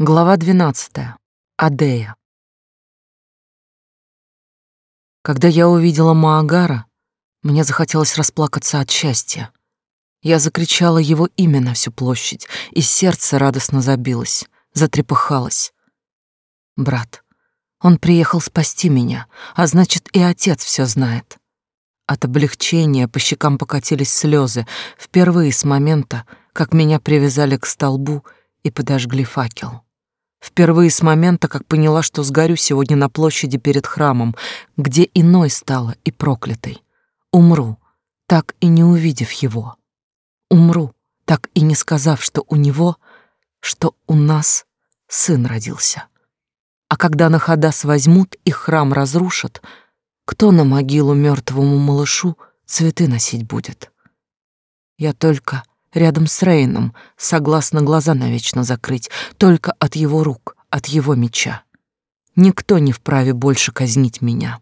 Глава 12. Адея. Когда я увидела Маагара, мне захотелось расплакаться от счастья. Я закричала его имя на всю площадь, и сердце радостно забилось, затрепыхалось. Брат, он приехал спасти меня, а значит, и отец все знает. От облегчения по щекам покатились слезы, впервые с момента, как меня привязали к столбу и подожгли факел. Впервые с момента, как поняла, что сгорю сегодня на площади перед храмом, где иной стала и проклятой. Умру, так и не увидев его. Умру, так и не сказав, что у него, что у нас сын родился. А когда на Хадас возьмут и храм разрушат, кто на могилу мертвому малышу цветы носить будет? Я только рядом с Рейном, согласно глаза навечно закрыть, только от его рук, от его меча. Никто не вправе больше казнить меня.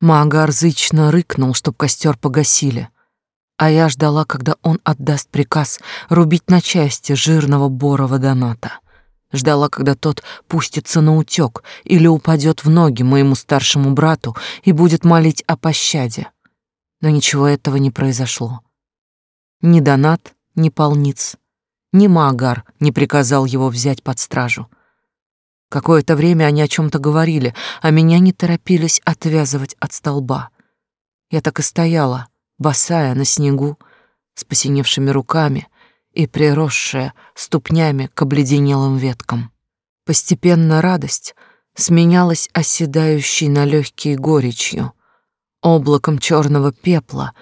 Маагар зычно рыкнул, чтоб костер погасили, а я ждала, когда он отдаст приказ рубить на части жирного борова доната. Ждала, когда тот пустится на утёк или упадет в ноги моему старшему брату и будет молить о пощаде. Но ничего этого не произошло. Ни Донат, ни Полниц, ни Магар не приказал его взять под стражу. Какое-то время они о чем то говорили, а меня не торопились отвязывать от столба. Я так и стояла, босая на снегу, с посиневшими руками и приросшая ступнями к обледенелым веткам. Постепенно радость сменялась оседающей на легкие горечью. Облаком черного пепла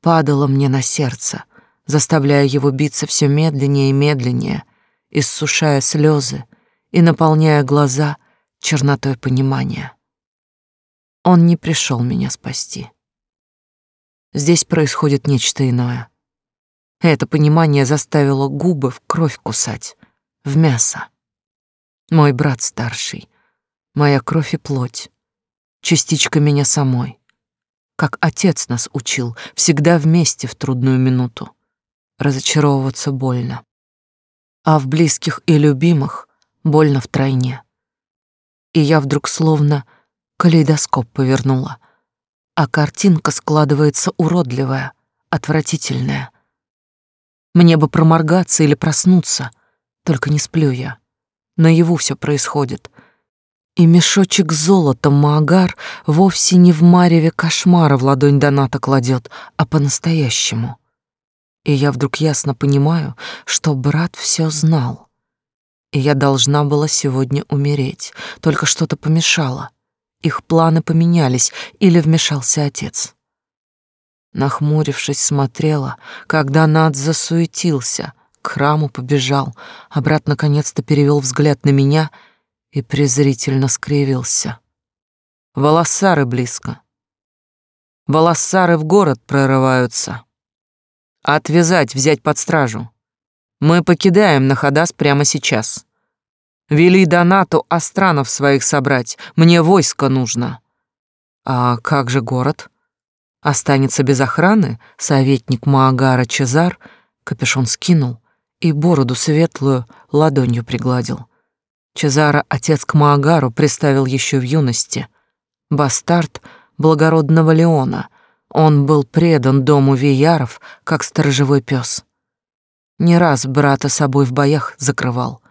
падало мне на сердце, заставляя его биться все медленнее и медленнее, иссушая слезы и наполняя глаза чернотой понимания. Он не пришел меня спасти. Здесь происходит нечто иное. Это понимание заставило губы в кровь кусать, в мясо. Мой брат старший, моя кровь и плоть, частичка меня самой. Как отец нас учил, всегда вместе в трудную минуту разочаровываться больно. А в близких и любимых больно втройне. И я вдруг словно калейдоскоп повернула, а картинка складывается уродливая, отвратительная. Мне бы проморгаться или проснуться, только не сплю я. Наяву все происходит. И мешочек золота Маагар вовсе не в мареве кошмара в ладонь Доната кладет, а по-настоящему. И я вдруг ясно понимаю, что брат все знал. И я должна была сегодня умереть, только что-то помешало. Их планы поменялись или вмешался отец. Нахмурившись, смотрела, когда Над засуетился, к храму побежал, а брат наконец-то перевел взгляд на меня и презрительно скривился. Волосары близко. Волосары в город прорываются. Отвязать, взять под стражу. Мы покидаем Нахадас прямо сейчас. Вели Донату Астранов своих собрать. Мне войско нужно. А как же город? Останется без охраны? Советник Маагара Чезар капюшон скинул и бороду светлую ладонью пригладил. Чезара отец к Маагару приставил еще в юности. Бастард благородного Леона — он был предан дому Вияров, как сторожевой пес. Не раз брата собой в боях закрывал,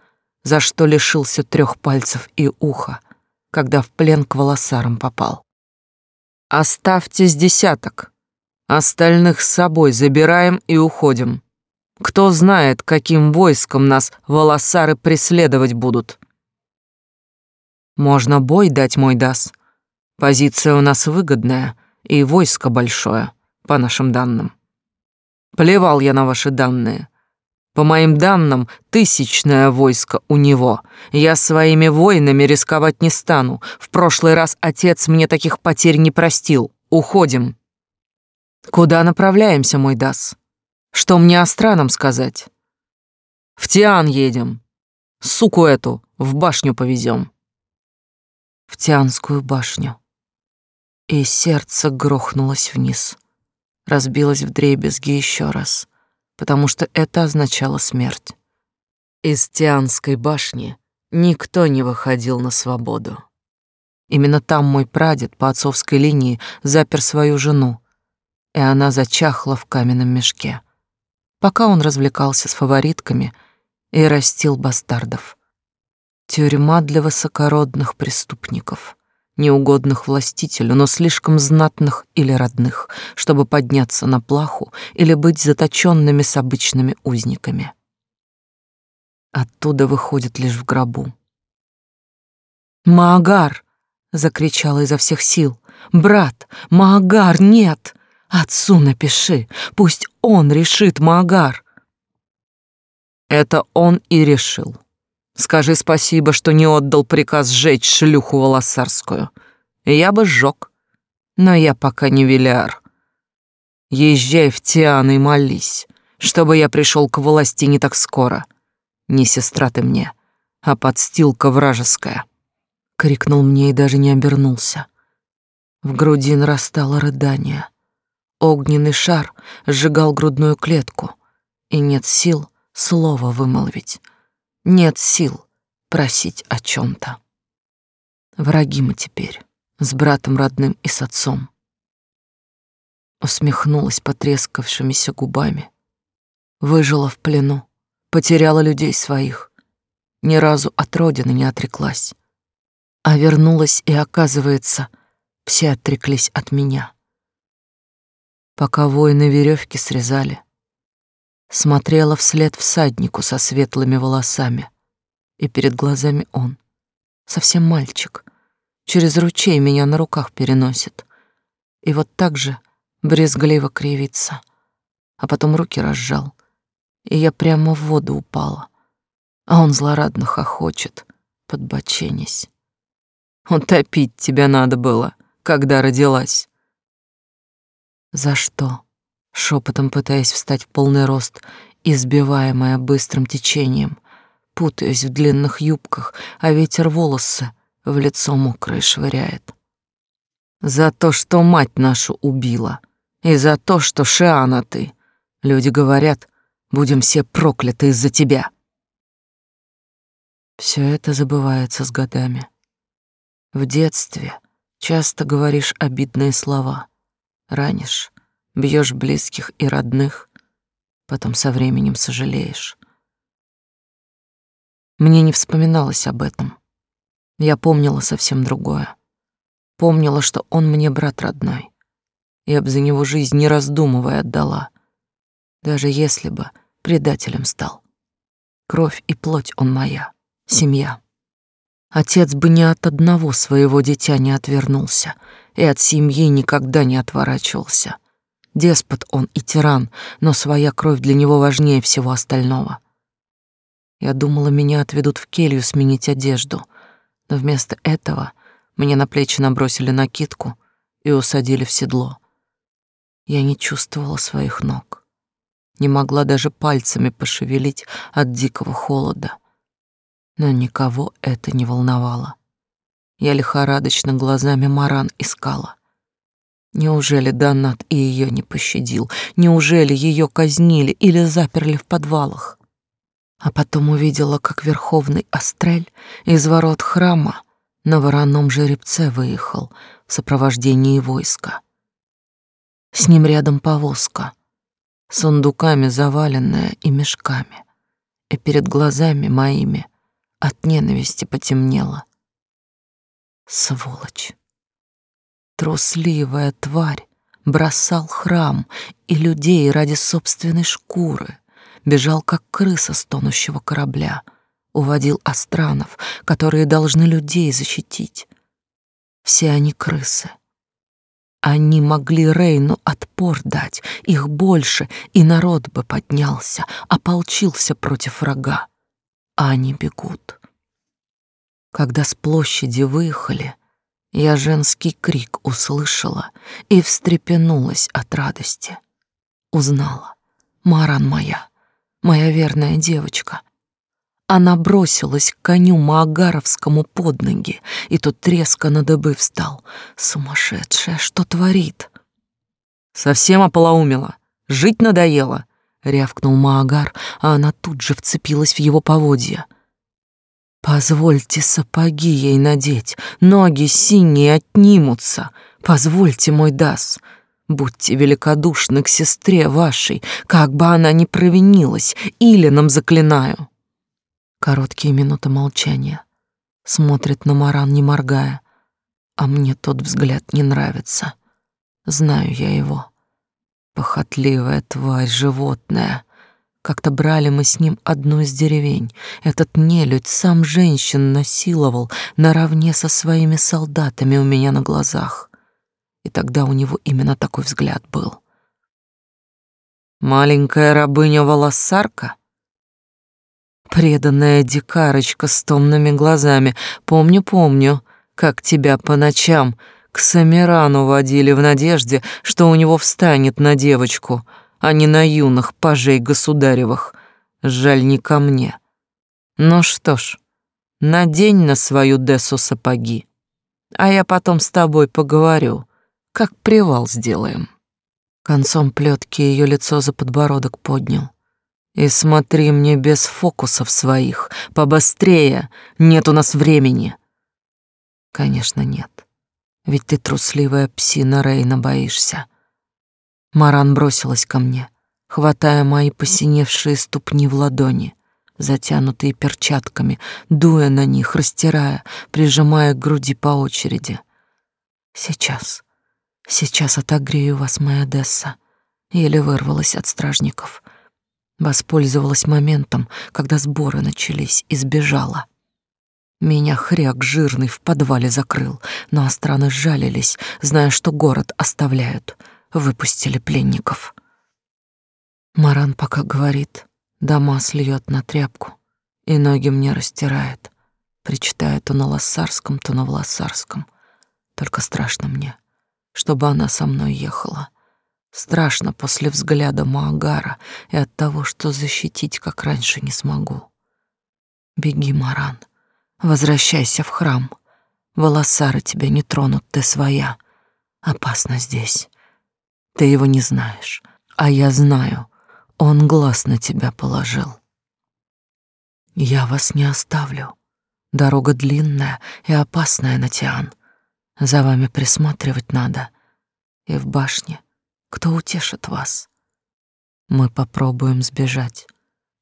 за что лишился трех пальцев и уха, когда в плен к волосарам попал. «Оставьте с десяток. Остальных с собой забираем и уходим. Кто знает, каким войском нас волосары преследовать будут». «Можно бой дать, мой дас. Позиция у нас выгодная» и войско большое, по нашим данным. Плевал я на ваши данные. По моим данным, тысячное войско у него. Я своими воинами рисковать не стану. В прошлый раз отец мне таких потерь не простил. Уходим. Куда направляемся, мой Дас? Что мне Астранам сказать? В Тиан едем. Суку эту в башню повезем. В Тианскую башню и сердце грохнулось вниз, разбилось в дребезги еще раз, потому что это означало смерть. Из Тианской башни никто не выходил на свободу. Именно там мой прадед по отцовской линии запер свою жену, и она зачахла в каменном мешке, пока он развлекался с фаворитками и растил бастардов. Тюрьма для высокородных преступников, неугодных властителю, но слишком знатных или родных, чтобы подняться на плаху или быть заточенными с обычными узниками. Оттуда выходит лишь в гробу. «Маагар!» — закричала изо всех сил. «Брат, Маагар, нет! Отцу напиши, пусть он решит, Маагар!» Это он и решил. Скажи спасибо, что не отдал приказ сжечь шлюху волосарскую. Я бы сжег, но я пока не Велиар. Езжай в Тиан и молись, чтобы я пришел к власти не так скоро. Не сестра ты мне, а подстилка вражеская. Крикнул мне и даже не обернулся. В груди нарастало рыдание. Огненный шар сжигал грудную клетку, и нет сил слова вымолвить. Нет сил просить о чем то Враги мы теперь, с братом родным и с отцом. Усмехнулась потрескавшимися губами. Выжила в плену, потеряла людей своих. Ни разу от родины не отреклась. А вернулась, и, оказывается, все отреклись от меня. Пока воины веревки срезали, смотрела вслед всаднику со светлыми волосами, и перед глазами он, совсем мальчик, через ручей меня на руках переносит, и вот так же брезгливо кривится, а потом руки разжал, и я прямо в воду упала, а он злорадно хохочет, подбоченясь. Утопить тебя надо было, когда родилась. За что? Шепотом пытаясь встать в полный рост, избиваемая быстрым течением, путаясь в длинных юбках, а ветер волосы в лицо мокрое швыряет. За то, что мать нашу убила, и за то, что Шиана ты. Люди говорят, будем все прокляты из-за тебя. Все это забывается с годами. В детстве часто говоришь обидные слова, ранишь, бьешь близких и родных, потом со временем сожалеешь. Мне не вспоминалось об этом. Я помнила совсем другое. Помнила, что он мне брат родной. Я бы за него жизнь, не раздумывая, отдала. Даже если бы предателем стал. Кровь и плоть он моя, семья. Отец бы ни от одного своего дитя не отвернулся и от семьи никогда не отворачивался. Деспот он и тиран, но своя кровь для него важнее всего остального. Я думала, меня отведут в келью сменить одежду, но вместо этого мне на плечи набросили накидку и усадили в седло. Я не чувствовала своих ног, не могла даже пальцами пошевелить от дикого холода. Но никого это не волновало. Я лихорадочно глазами Маран искала. Неужели Донат и ее не пощадил? Неужели ее казнили или заперли в подвалах? А потом увидела, как верховный Астрель из ворот храма на вороном жеребце выехал в сопровождении войска. С ним рядом повозка, сундуками заваленная и мешками, и перед глазами моими от ненависти потемнело. Сволочь! Трусливая тварь бросал храм и людей ради собственной шкуры, бежал как крыса с тонущего корабля, уводил астранов, которые должны людей защитить. Все они крысы. Они могли Рейну отпор дать, их больше, и народ бы поднялся, ополчился против врага. А они бегут. Когда с площади выехали, я женский крик услышала и встрепенулась от радости. Узнала. Маран моя, моя верная девочка. Она бросилась к коню Маагаровскому под ноги, и тот резко на дыбы встал. Сумасшедшая, что творит? Совсем ополоумела. Жить надоело. — рявкнул Маагар, а она тут же вцепилась в его поводья. «Позвольте сапоги ей надеть, ноги синие отнимутся. Позвольте, мой Дас, будьте великодушны к сестре вашей, как бы она ни провинилась, или нам заклинаю». Короткие минуты молчания. Смотрит на Маран, не моргая, а мне тот взгляд не нравится. Знаю я его. Похотливая тварь, животное. Как-то брали мы с ним одну из деревень. Этот нелюдь сам женщин насиловал наравне со своими солдатами у меня на глазах. И тогда у него именно такой взгляд был. Маленькая рабыня-волосарка? Преданная дикарочка с томными глазами. Помню, помню, как тебя по ночам к Самирану водили в надежде, что у него встанет на девочку, а не на юных пажей государевых. Жаль, не ко мне. Ну что ж, надень на свою Десу сапоги, а я потом с тобой поговорю, как привал сделаем. Концом плетки ее лицо за подбородок поднял. И смотри мне без фокусов своих, побыстрее, нет у нас времени. Конечно, нет. Ведь ты трусливая псина Рейна боишься. Маран бросилась ко мне, хватая мои посиневшие ступни в ладони, затянутые перчатками, дуя на них, растирая, прижимая к груди по очереди. Сейчас, сейчас отогрею вас, моя Десса. Еле вырвалась от стражников. Воспользовалась моментом, когда сборы начались, и сбежала. Меня хряк жирный в подвале закрыл, но астраны сжалились, зная, что город оставляют. Выпустили пленников. Маран пока говорит, дома сльет на тряпку, и ноги мне растирает. Причитает то на лассарском, то на власарском. Только страшно мне, чтобы она со мной ехала. Страшно после взгляда Маагара и от того, что защитить, как раньше, не смогу. Беги, Маран, Возвращайся в храм. Волосары тебя не тронут, ты своя. Опасно здесь. Ты его не знаешь, а я знаю. Он глаз на тебя положил. Я вас не оставлю. Дорога длинная и опасная, Натиан. За вами присматривать надо. И в башне кто утешит вас? Мы попробуем сбежать.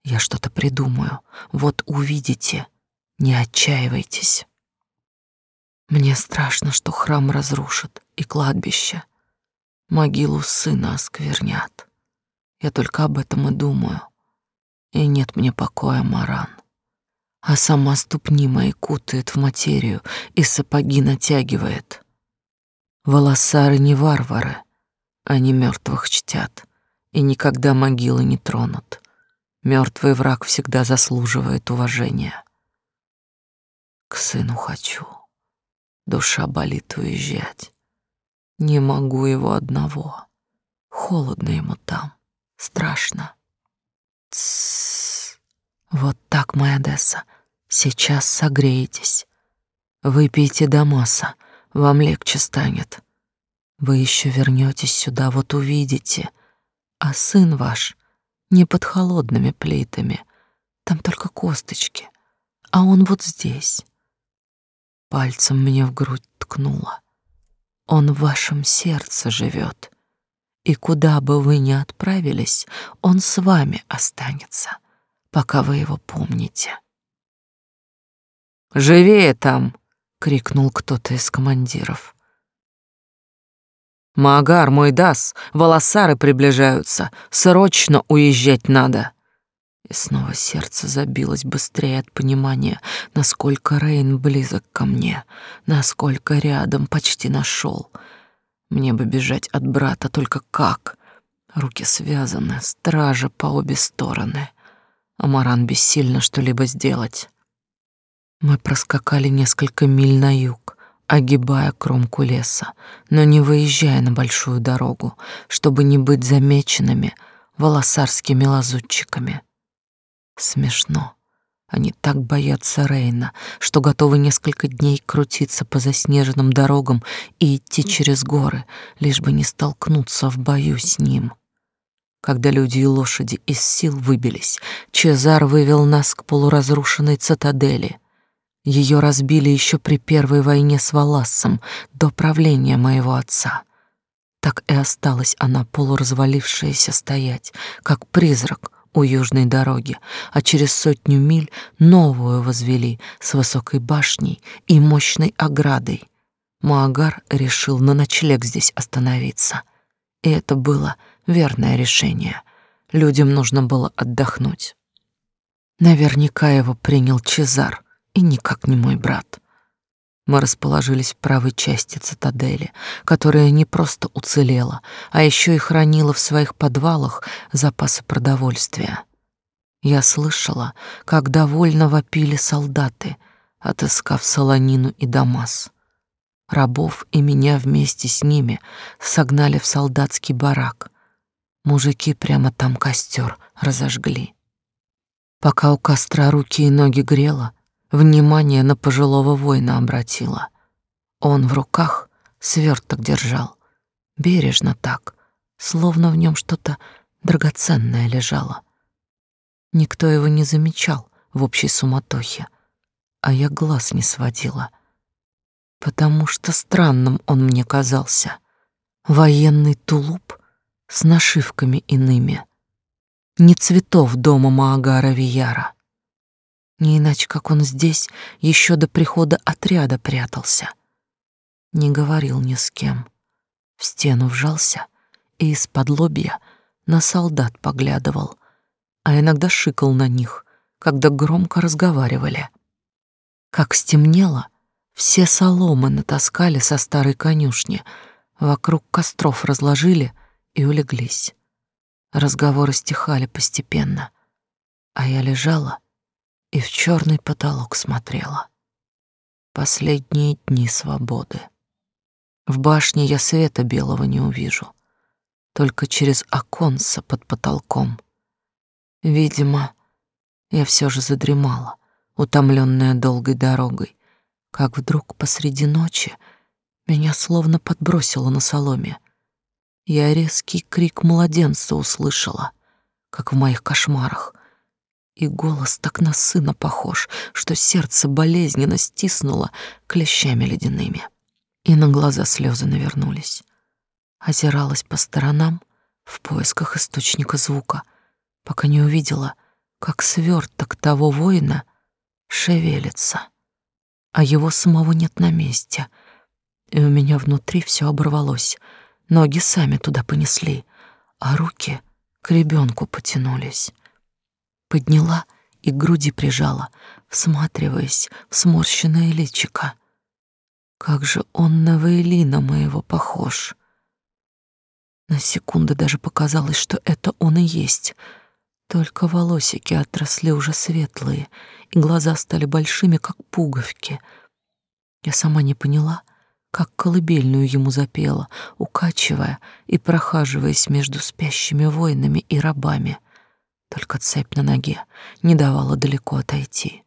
Я что-то придумаю. Вот увидите. Не отчаивайтесь. Мне страшно, что храм разрушат и кладбище. Могилу сына осквернят. Я только об этом и думаю. И нет мне покоя, Маран. А сама ступни мои кутает в материю и сапоги натягивает. Волосары не варвары, они мертвых чтят и никогда могилы не тронут. Мертвый враг всегда заслуживает уважения. К сыну хочу. Душа болит уезжать. Не могу его одного. Холодно ему там, страшно. Тссс. Вот так, моя Десса, сейчас согреетесь. Выпейте Дамаса, вам легче станет. Вы еще вернетесь сюда, вот увидите. А сын ваш не под холодными плитами, там только косточки, а он вот здесь. Пальцем мне в грудь ткнула. Он в вашем сердце живет, и куда бы вы ни отправились, он с вами останется, пока вы его помните. «Живее там!» — крикнул кто-то из командиров. «Магар, мой дас, волосары приближаются, срочно уезжать надо!» И снова сердце забилось быстрее от понимания, насколько Рейн близок ко мне, насколько рядом почти нашел. Мне бы бежать от брата, только как? Руки связаны, стража по обе стороны. Амаран бессильно что-либо сделать. Мы проскакали несколько миль на юг, огибая кромку леса, но не выезжая на большую дорогу, чтобы не быть замеченными волосарскими лазутчиками. Смешно. Они так боятся Рейна, что готовы несколько дней крутиться по заснеженным дорогам и идти через горы, лишь бы не столкнуться в бою с ним. Когда люди и лошади из сил выбились, Чезар вывел нас к полуразрушенной цитадели. Ее разбили еще при первой войне с Валассом, до правления моего отца. Так и осталась она полуразвалившаяся стоять, как призрак у южной дороги, а через сотню миль новую возвели с высокой башней и мощной оградой. Маагар решил на ночлег здесь остановиться. И это было верное решение. Людям нужно было отдохнуть. Наверняка его принял Чезар, и никак не мой брат. Мы расположились в правой части цитадели, которая не просто уцелела, а еще и хранила в своих подвалах запасы продовольствия. Я слышала, как довольно вопили солдаты, отыскав солонину и дамас. Рабов и меня вместе с ними согнали в солдатский барак. Мужики прямо там костер разожгли. Пока у костра руки и ноги грела, внимание на пожилого воина обратила. Он в руках сверток держал, бережно так, словно в нем что-то драгоценное лежало. Никто его не замечал в общей суматохе, а я глаз не сводила — потому что странным он мне казался. Военный тулуп с нашивками иными. Не цветов дома Маагара Вияра. Не иначе, как он здесь еще до прихода отряда прятался. Не говорил ни с кем. В стену вжался и из-под лобья на солдат поглядывал, а иногда шикал на них, когда громко разговаривали. Как стемнело — все соломы натаскали со старой конюшни, вокруг костров разложили и улеглись. Разговоры стихали постепенно, а я лежала и в черный потолок смотрела. Последние дни свободы. В башне я света белого не увижу, только через оконце под потолком. Видимо, я все же задремала, утомленная долгой дорогой, как вдруг посреди ночи меня словно подбросило на соломе. Я резкий крик младенца услышала, как в моих кошмарах, и голос так на сына похож, что сердце болезненно стиснуло клещами ледяными, и на глаза слезы навернулись. Озиралась по сторонам в поисках источника звука, пока не увидела, как сверток того воина шевелится а его самого нет на месте. И у меня внутри все оборвалось. Ноги сами туда понесли, а руки к ребенку потянулись. Подняла и к груди прижала, всматриваясь в сморщенное личико. Как же он на Вейлина моего похож. На секунду даже показалось, что это он и есть — только волосики отросли уже светлые, и глаза стали большими, как пуговки. Я сама не поняла, как колыбельную ему запела, укачивая и прохаживаясь между спящими воинами и рабами. Только цепь на ноге не давала далеко отойти.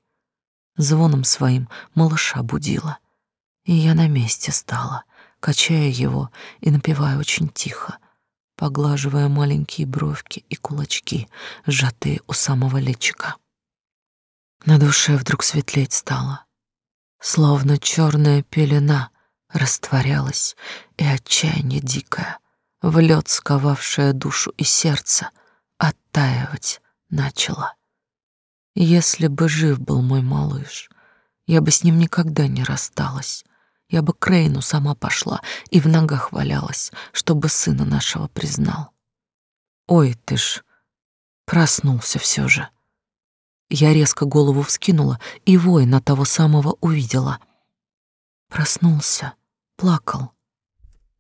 Звоном своим малыша будила, и я на месте стала, качая его и напевая очень тихо — поглаживая маленькие бровки и кулачки, сжатые у самого личика. На душе вдруг светлеть стало, словно черная пелена растворялась, и отчаяние дикое, в лед сковавшее душу и сердце, оттаивать начало. Если бы жив был мой малыш, я бы с ним никогда не рассталась, я бы к Рейну сама пошла и в ногах валялась, чтобы сына нашего признал. Ой, ты ж, проснулся все же. Я резко голову вскинула и воина того самого увидела. Проснулся, плакал.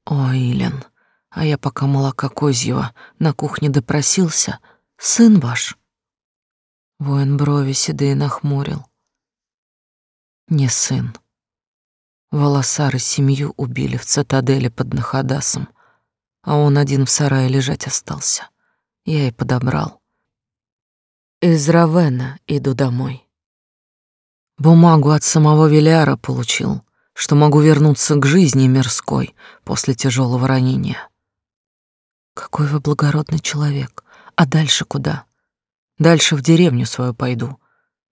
Ой, Илен, а я пока молока козьего на кухне допросился, сын ваш. Воин брови седые нахмурил. Не сын. Волосары семью убили в цитадели под Нахадасом, а он один в сарае лежать остался. Я и подобрал. Из Равена иду домой. Бумагу от самого Велиара получил, что могу вернуться к жизни мирской после тяжелого ранения. Какой вы благородный человек, А дальше куда? Дальше в деревню свою пойду.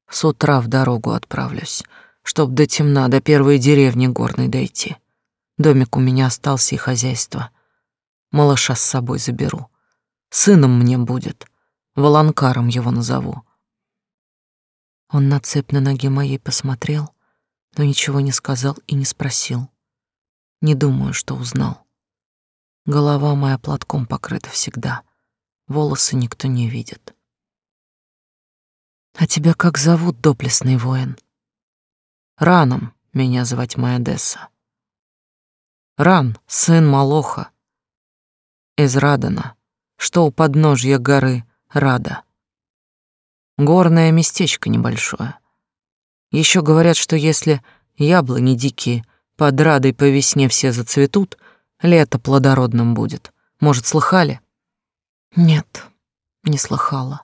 С утра в дорогу отправлюсь, чтоб до темна до первой деревни горной дойти. Домик у меня остался и хозяйство. Малыша с собой заберу. Сыном мне будет. Волонкаром его назову. Он на цепь на ноге моей посмотрел, но ничего не сказал и не спросил. Не думаю, что узнал. Голова моя платком покрыта всегда. Волосы никто не видит. А тебя как зовут, доблестный воин? Раном меня звать моя. Ран, сын Малоха, из Радана, что у подножья горы Рада. Горное местечко небольшое. Еще говорят, что если яблони дикие под Радой по весне все зацветут, лето плодородным будет. Может, слыхали? Нет, не слыхала.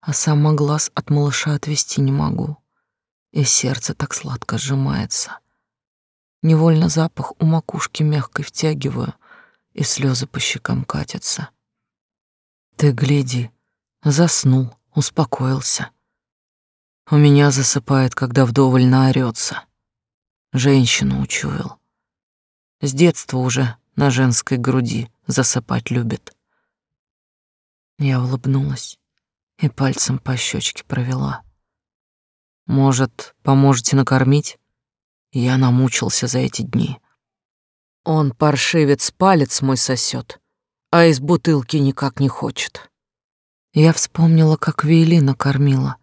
А сама глаз от малыша отвести не могу. И сердце так сладко сжимается. Невольно запах у макушки мягкой втягиваю, и слезы по щекам катятся. Ты гляди, заснул, успокоился. У меня засыпает, когда вдоволь наорётся. Женщину учуял. С детства уже на женской груди засыпать любит. Я улыбнулась и пальцем по щечке провела. Может, поможете накормить? Я намучился за эти дни. Он, паршивец, палец мой сосет, а из бутылки никак не хочет. Я вспомнила, как Вейлина кормила,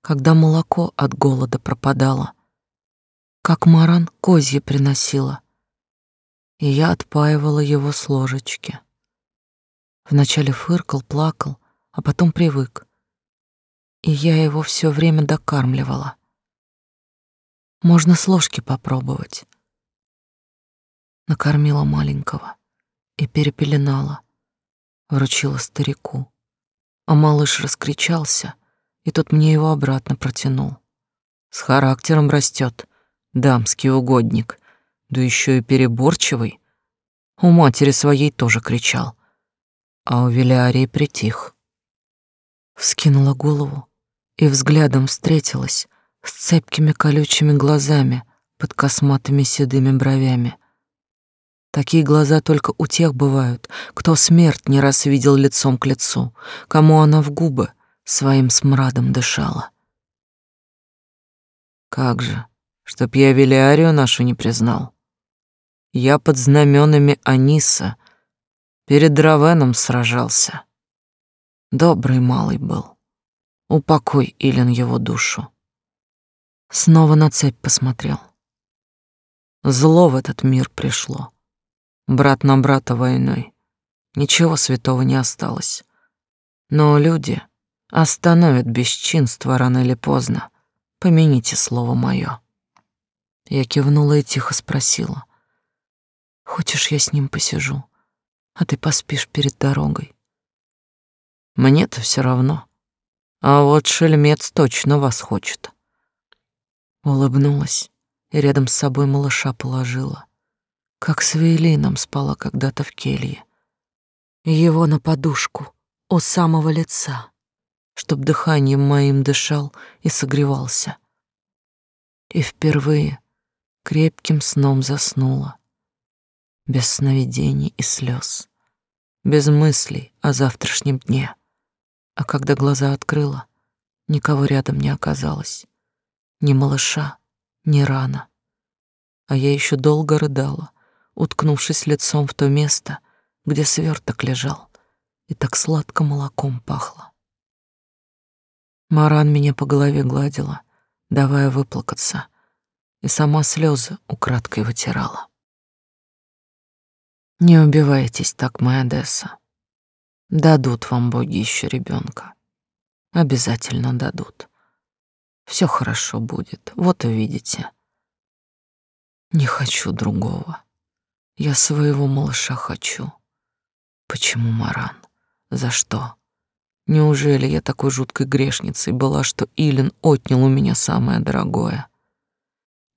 когда молоко от голода пропадало, как Маран козье приносила, и я отпаивала его с ложечки. Вначале фыркал, плакал, а потом привык. И я его все время докармливала. Можно с ложки попробовать. Накормила маленького и перепеленала. Вручила старику. А малыш раскричался, и тот мне его обратно протянул. С характером растет, дамский угодник, да еще и переборчивый. У матери своей тоже кричал — а у Велиарии притих. Вскинула голову и взглядом встретилась с цепкими колючими глазами под косматыми седыми бровями. Такие глаза только у тех бывают, кто смерть не раз видел лицом к лицу, кому она в губы своим смрадом дышала. Как же, чтоб я Велиарию нашу не признал. Я под знаменами Аниса Перед Равеном сражался. Добрый малый был. Упокой, Илин, его душу. Снова на цепь посмотрел. Зло в этот мир пришло. Брат на брата войной. Ничего святого не осталось. Но люди остановят бесчинство рано или поздно. Помяните слово мое. Я кивнула и тихо спросила. Хочешь, я с ним посижу? А ты поспишь перед дорогой. Мне-то все равно. А вот шельмец точно вас хочет. Улыбнулась и рядом с собой малыша положила, как с Вейлином спала когда-то в келье. Его на подушку у самого лица, чтоб дыханием моим дышал и согревался. И впервые крепким сном заснула без сновидений и слез, без мыслей о завтрашнем дне. А когда глаза открыла, никого рядом не оказалось, ни малыша, ни рана. А я еще долго рыдала, уткнувшись лицом в то место, где сверток лежал, и так сладко молоком пахло. Маран меня по голове гладила, давая выплакаться, и сама слезы украдкой вытирала. Не убивайтесь так, моя Десса. Дадут вам боги еще ребенка. Обязательно дадут. Все хорошо будет, вот увидите. Не хочу другого. Я своего малыша хочу. Почему Маран? За что? Неужели я такой жуткой грешницей была, что Илин отнял у меня самое дорогое?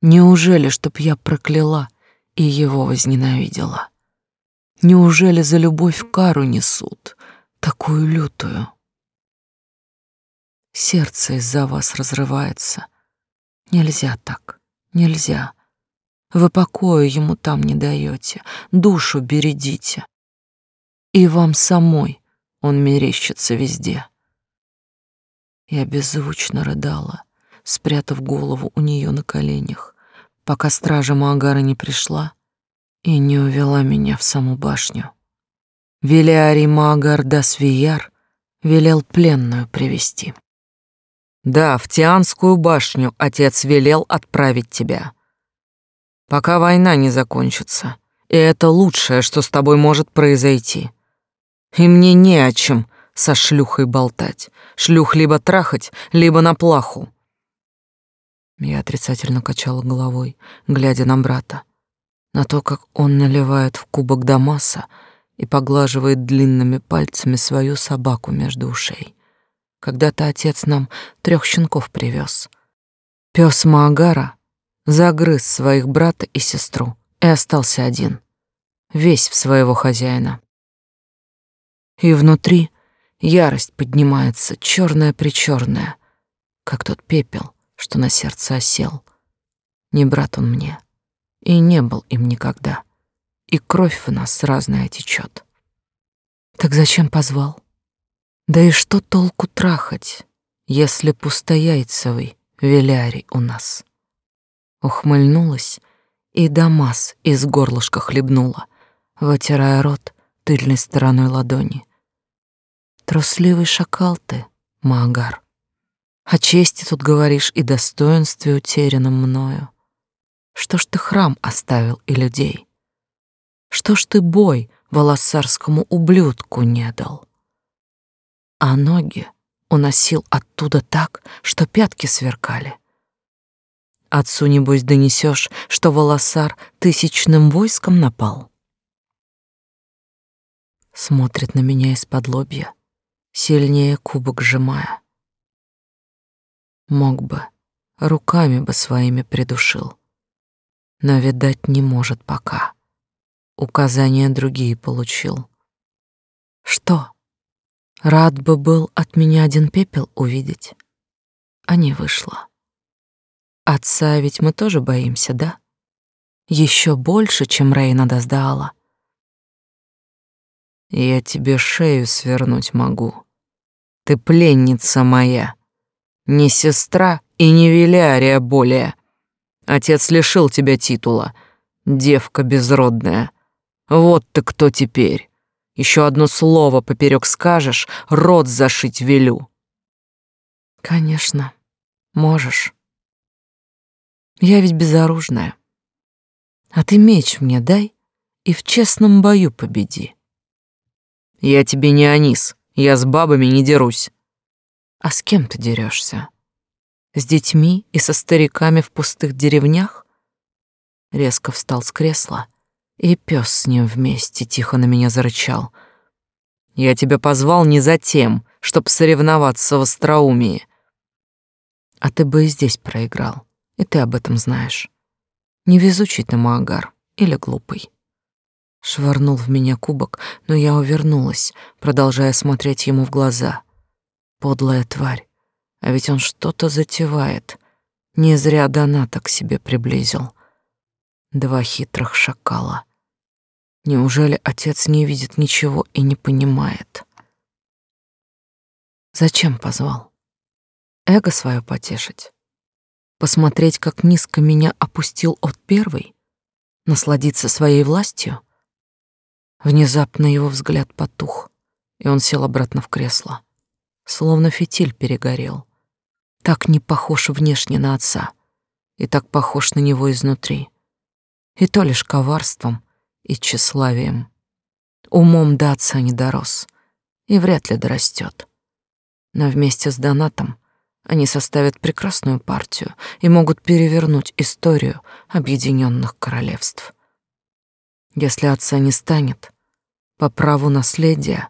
Неужели, чтоб я прокляла и его возненавидела? Неужели за любовь кару несут? такую лютую. Сердце из-за вас разрывается. Нельзя так, нельзя. Вы покоя ему там не даете, душу бередите. И вам самой он мерещится везде. Я беззвучно рыдала, спрятав голову у нее на коленях, пока стража Маагара не пришла и не увела меня в саму башню. Велиарий Маагар Дасвияр велел пленную привести. Да, в Тианскую башню отец велел отправить тебя. Пока война не закончится. И это лучшее, что с тобой может произойти. И мне не о чем со шлюхой болтать. Шлюх либо трахать, либо на плаху. Я отрицательно качала головой, глядя на брата, на то, как он наливает в кубок Дамаса и поглаживает длинными пальцами свою собаку между ушей. Когда-то отец нам трех щенков привез. Пес Маагара загрыз своих брата и сестру и остался один, весь в своего хозяина. И внутри ярость поднимается, черная-причерная, как тот пепел, что на сердце осел. Не брат он мне, и не был им никогда, и кровь в нас разная течет. Так зачем позвал? Да и что толку трахать, если пустояйцевый велярий у нас? Ухмыльнулась и Дамас из горлышка хлебнула, вытирая рот тыльной стороной ладони. Трусливый шакал ты, Маагар. О чести тут говоришь и достоинстве утерянном мною. Что ж ты храм оставил и людей? Что ж ты бой волосарскому ублюдку не дал? А ноги уносил оттуда так, что пятки сверкали. Отцу, небось, донесешь, что волосар тысячным войском напал. Смотрит на меня из-под лобья, сильнее кубок сжимая. Мог бы, руками бы своими придушил. Но, видать, не может пока. Указания другие получил. Что? Рад бы был от меня один пепел увидеть, а не вышло. Отца ведь мы тоже боимся, да? Еще больше, чем Рейна Даздаала. Я тебе шею свернуть могу. Ты пленница моя. Не сестра и не Велиария более. Отец лишил тебя титула, девка безродная. Вот ты кто теперь. Еще одно слово поперек скажешь, рот зашить велю. Конечно, можешь. Я ведь безоружная. А ты меч мне дай и в честном бою победи. Я тебе не Анис, я с бабами не дерусь. А с кем ты дерешься? С детьми и со стариками в пустых деревнях? Резко встал с кресла, и пес с ним вместе тихо на меня зарычал. Я тебя позвал не за тем, чтоб соревноваться в остроумии. А ты бы и здесь проиграл, и ты об этом знаешь. Невезучий ты, Маагар, или глупый. Швырнул в меня кубок, но я увернулась, продолжая смотреть ему в глаза. Подлая тварь. А ведь он что-то затевает. Не зря доната к себе приблизил. Два хитрых шакала. Неужели отец не видит ничего и не понимает? Зачем позвал? Эго свое потешить? Посмотреть, как низко меня опустил от первой? Насладиться своей властью? Внезапно его взгляд потух, и он сел обратно в кресло словно фитиль перегорел. Так не похож внешне на отца, и так похож на него изнутри. И то лишь коварством и тщеславием. Умом до отца не дорос, и вряд ли дорастет. Но вместе с Донатом они составят прекрасную партию и могут перевернуть историю объединенных королевств. Если отца не станет, по праву наследия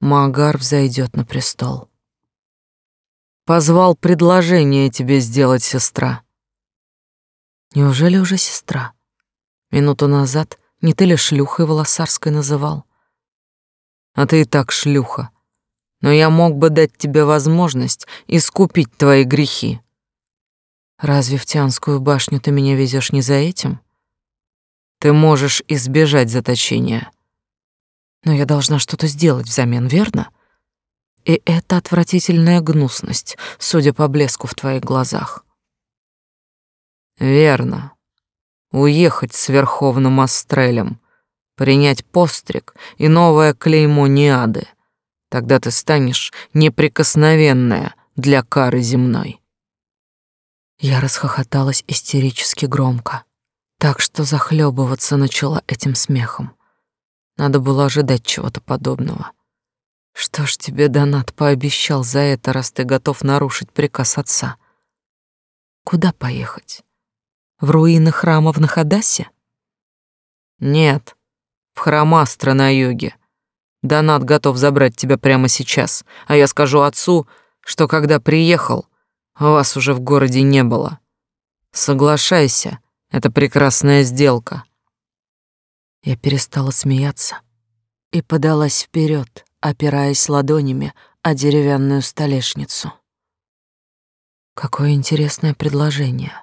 Магар взойдет на престол. Позвал предложение тебе сделать, сестра. Неужели уже сестра? Минуту назад не ты ли шлюхой волосарской называл? А ты и так шлюха, но я мог бы дать тебе возможность искупить твои грехи. Разве в Тианскую башню ты меня везешь не за этим? Ты можешь избежать заточения. Но я должна что-то сделать взамен, верно? И это отвратительная гнусность, судя по блеску в твоих глазах. Верно. Уехать с Верховным Астрелем, принять постриг и новое клеймо Неады — Тогда ты станешь неприкосновенная для кары земной. Я расхохоталась истерически громко, так что захлебываться начала этим смехом. Надо было ожидать чего-то подобного. Что ж тебе Донат пообещал за это, раз ты готов нарушить приказ отца? Куда поехать? В руины храма в Нахадасе? Нет, в храм Астра на юге. Донат готов забрать тебя прямо сейчас, а я скажу отцу, что когда приехал, вас уже в городе не было. Соглашайся, это прекрасная сделка. Я перестала смеяться и подалась вперед, опираясь ладонями о деревянную столешницу. Какое интересное предложение.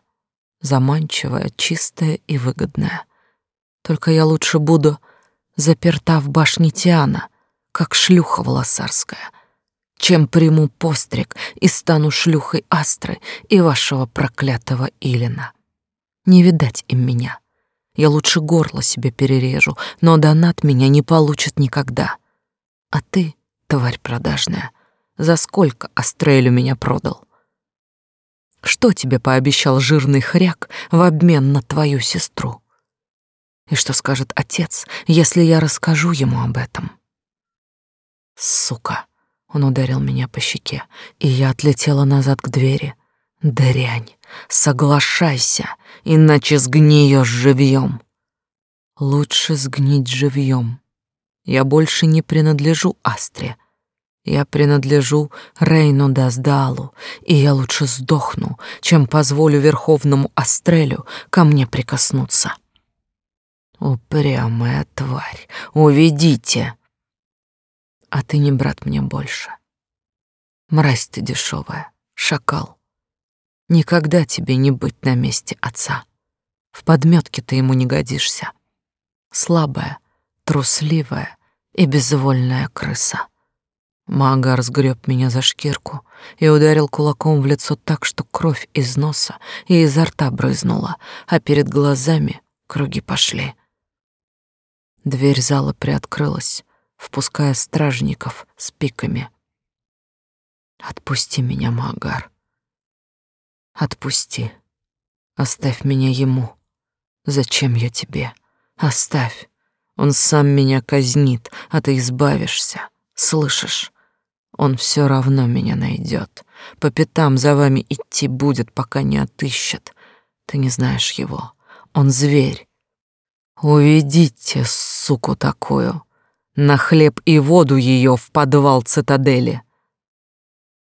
Заманчивое, чистое и выгодное. Только я лучше буду заперта в башне Тиана, как шлюха волосарская, чем приму постриг и стану шлюхой Астры и вашего проклятого Илина. Не видать им меня. Я лучше горло себе перережу, но донат меня не получит никогда. А ты, тварь продажная, за сколько Астрелю меня продал? Что тебе пообещал жирный хряк в обмен на твою сестру? И что скажет отец, если я расскажу ему об этом? Сука. Он ударил меня по щеке, и я отлетела назад к двери. Дрянь, соглашайся, иначе сгниешь живьем. Лучше сгнить живьем. Я больше не принадлежу Астре. Я принадлежу Рейну Даздалу, и я лучше сдохну, чем позволю Верховному Астрелю ко мне прикоснуться. Упрямая тварь, уведите. А ты не брат мне больше. Мразь ты дешевая, шакал. Никогда тебе не быть на месте отца. В подметке ты ему не годишься. Слабая, трусливая и безвольная крыса. Магар сгреб меня за шкирку и ударил кулаком в лицо так, что кровь из носа и изо рта брызнула, а перед глазами круги пошли. Дверь зала приоткрылась, впуская стражников с пиками. Отпусти меня, Магар. Отпусти. Оставь меня ему. Зачем я тебе? Оставь. Он сам меня казнит, а ты избавишься. Слышишь? Он все равно меня найдет. По пятам за вами идти будет, пока не отыщет. Ты не знаешь его. Он зверь. Уведите, суку такую, на хлеб и воду ее в подвал цитадели.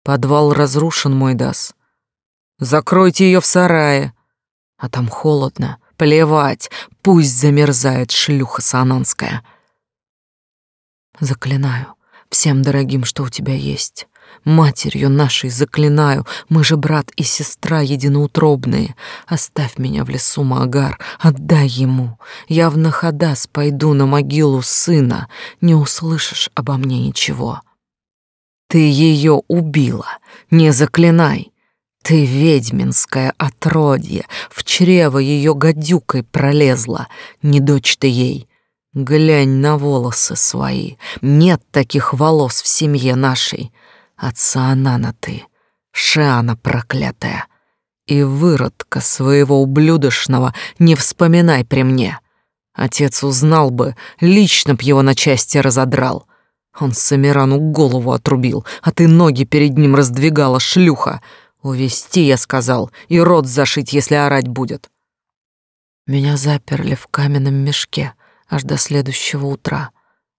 Подвал разрушен, мой дас. Закройте ее в сарае. А там холодно, плевать, пусть замерзает шлюха сананская. Заклинаю всем дорогим, что у тебя есть. Матерью нашей заклинаю, мы же брат и сестра единоутробные. Оставь меня в лесу, Магар, отдай ему. Я в Нахадас пойду на могилу сына, не услышишь обо мне ничего. Ты ее убила, не заклинай. Ты ведьминское отродье, в чрево ее гадюкой пролезла, не дочь ты ей. Глянь на волосы свои, нет таких волос в семье нашей. Отца Анана ты, Шиана проклятая, и выродка своего ублюдочного не вспоминай при мне. Отец узнал бы, лично б его на части разодрал. Он Самирану голову отрубил, а ты ноги перед ним раздвигала, шлюха. Увести, я сказал, и рот зашить, если орать будет. Меня заперли в каменном мешке аж до следующего утра,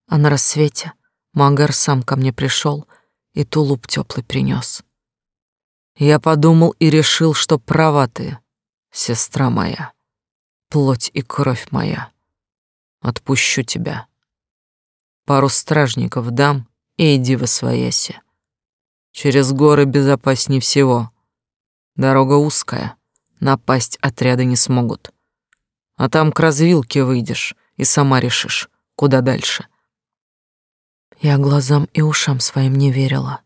а на рассвете Магар сам ко мне пришел и тулуп теплый принес. Я подумал и решил, что права ты, сестра моя, плоть и кровь моя. Отпущу тебя. Пару стражников дам и иди во свояси. Через горы безопаснее всего. Дорога узкая, напасть отряды не смогут. А там к развилке выйдешь и сама решишь, куда дальше. Я глазам и ушам своим не верила.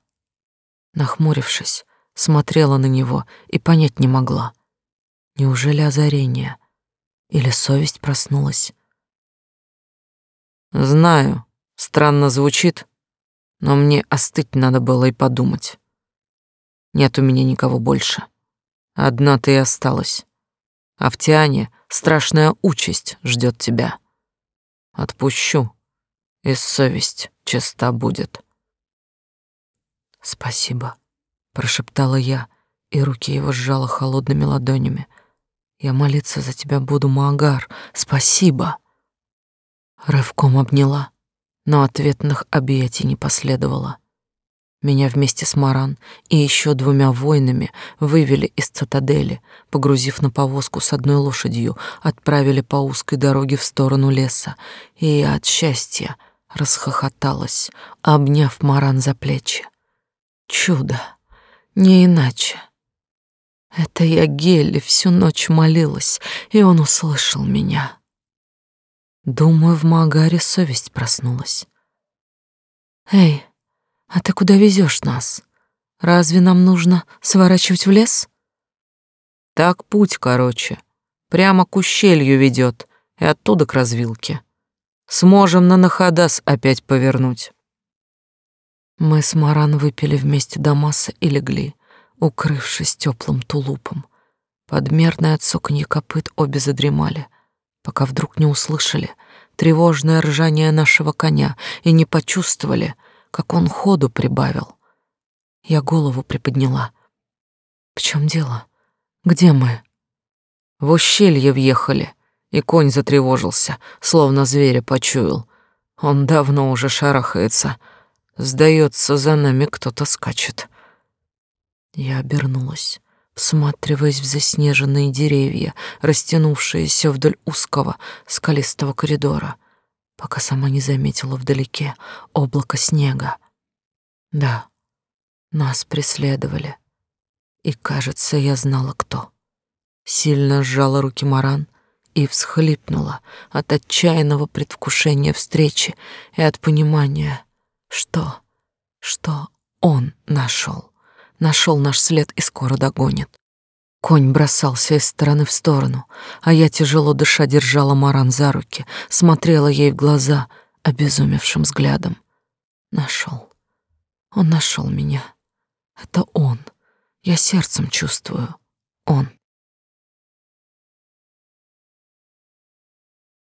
Нахмурившись, смотрела на него и понять не могла. Неужели озарение? Или совесть проснулась? Знаю, странно звучит, но мне остыть надо было и подумать. Нет у меня никого больше. Одна ты и осталась. А в Тиане страшная участь ждет тебя. Отпущу, и совесть чиста будет. Спасибо, прошептала я, и руки его сжала холодными ладонями. Я молиться за тебя буду, Маагар. Спасибо. Рывком обняла, но ответных объятий не последовало. Меня вместе с Маран и еще двумя воинами вывели из цитадели, погрузив на повозку с одной лошадью, отправили по узкой дороге в сторону леса, и от счастья расхохоталась, обняв Маран за плечи. Чудо, не иначе. Это я Гелли всю ночь молилась, и он услышал меня. Думаю, в Магаре совесть проснулась. Эй, а ты куда везешь нас? Разве нам нужно сворачивать в лес? Так путь короче. Прямо к ущелью ведет и оттуда к развилке. Сможем на Нахадас опять повернуть. Мы с Маран выпили вместе до массы и легли, укрывшись теплым тулупом. Подмерное цоканье копыт обе задремали — пока вдруг не услышали тревожное ржание нашего коня и не почувствовали, как он ходу прибавил. Я голову приподняла. В чем дело? Где мы? В ущелье въехали, и конь затревожился, словно зверя почуял. Он давно уже шарахается. Сдается, за нами кто-то скачет. Я обернулась всматриваясь в заснеженные деревья, растянувшиеся вдоль узкого скалистого коридора, пока сама не заметила вдалеке облако снега. Да, нас преследовали, и, кажется, я знала, кто. Сильно сжала руки Маран и всхлипнула от отчаянного предвкушения встречи и от понимания, что, что он нашел нашел наш след и скоро догонит. Конь бросался из стороны в сторону, а я, тяжело дыша, держала Маран за руки, смотрела ей в глаза обезумевшим взглядом. Нашел. Он нашел меня. Это он. Я сердцем чувствую. Он.